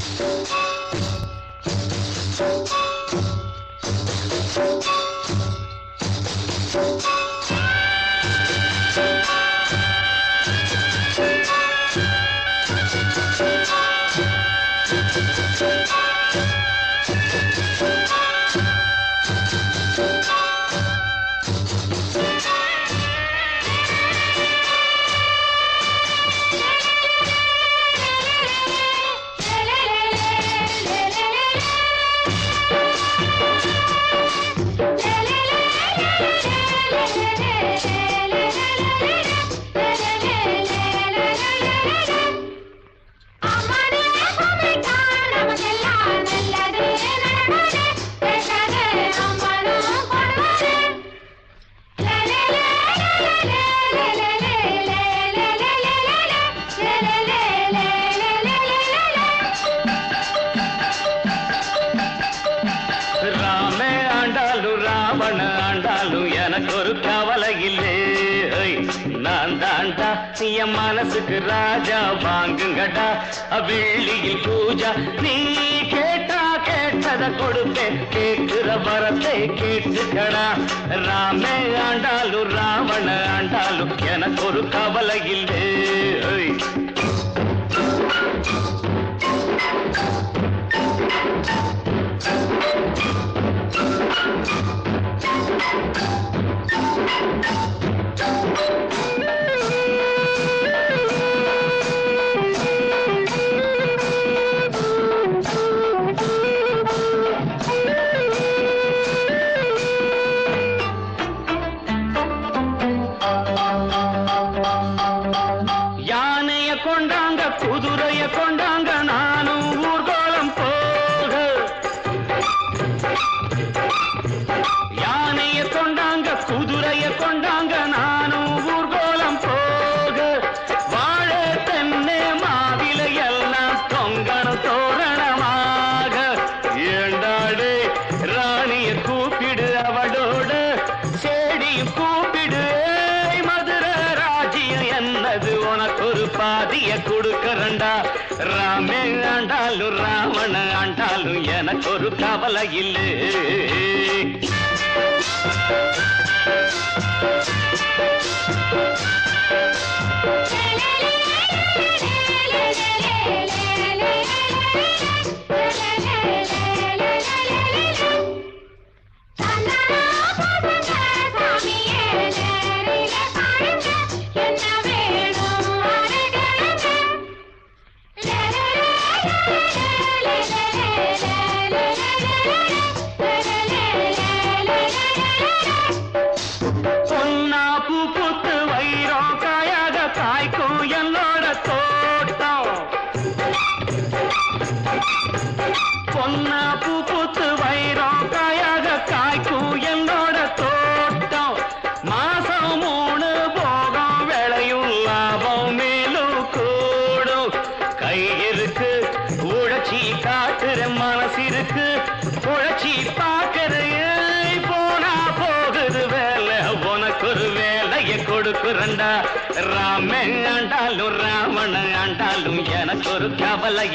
Thank you. ராமே ஆண்டாலும் ராவண ஆண்டாலும் எனக்கு ஒரு கவலை இல்லை நான் தாண்டா என் மனசுக்கு ராஜா வாங்குங்கடா வெள்ளியில் பூஜா. நீ கேட்டா கேட்டத கொடுப்பேன் கேட்கிற வரத்தை கேட்டுக்கடா. ராமே ஆண்டாலும் ராவண ஆண்டாலும் எனக்கு ஒரு கவலை இல்லை Thank you. யானைய கொண்டாங்க குதிரைய கொண்டாங்க நானும் ஊர்கோலம் குதிரைய கொண்டாங்க நானும் ஊர்கோலம் போக. வாழ தென்னை மாவில எல்லாம் தொங்கணும் தோரணமாக. ஏண்டாடு ராணிய கூப்பிடு அவளோட. செடியும் கூப்பிடு மதுரை ராஜ்யம் என்னது? உனக்கு ஒரு பாதிய கொடுக்கறண்டா. ராமே ஆண்டாலும் ராவண ஆண்டாலும் எனக்கு ஒரு கவலை இல்லை. Thank you. கொடுக்குறண்டா ராமே ஆண்டாலும் ராவண ஆண்டாலும் எனக்கு ஒரு கவலை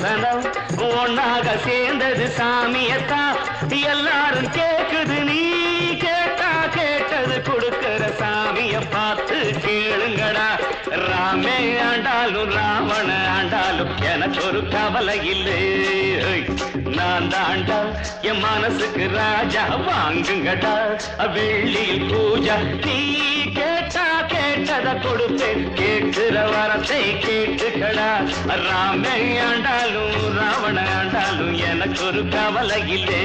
சனம் ஒன்னாக சேர்ந்தது சாமியத்தான் எல்லாரும் கேக்குது நீ கேட்டா கேட்டது கொடுக்கிற சாமிய பார்த்து கேளுங்கடா. ராமே ஆண்டாலும் ராவண ஆண்டாலும் எனக்கு ஒரு கவலை இல்லை. நான் தாண்டா என் மனசுக்கு ராஜா வாங்குங்கடா. வெள்ளியில் பூஜா நீ கேட்டா கதை கொடுப்பேன் கேட்கிற வரத்தை கேட்டுக்கடா. ராமே ஆண்டாலும் ராவண ஆண்டாலும் எனக்கு ஒரு கவலை இல்லை.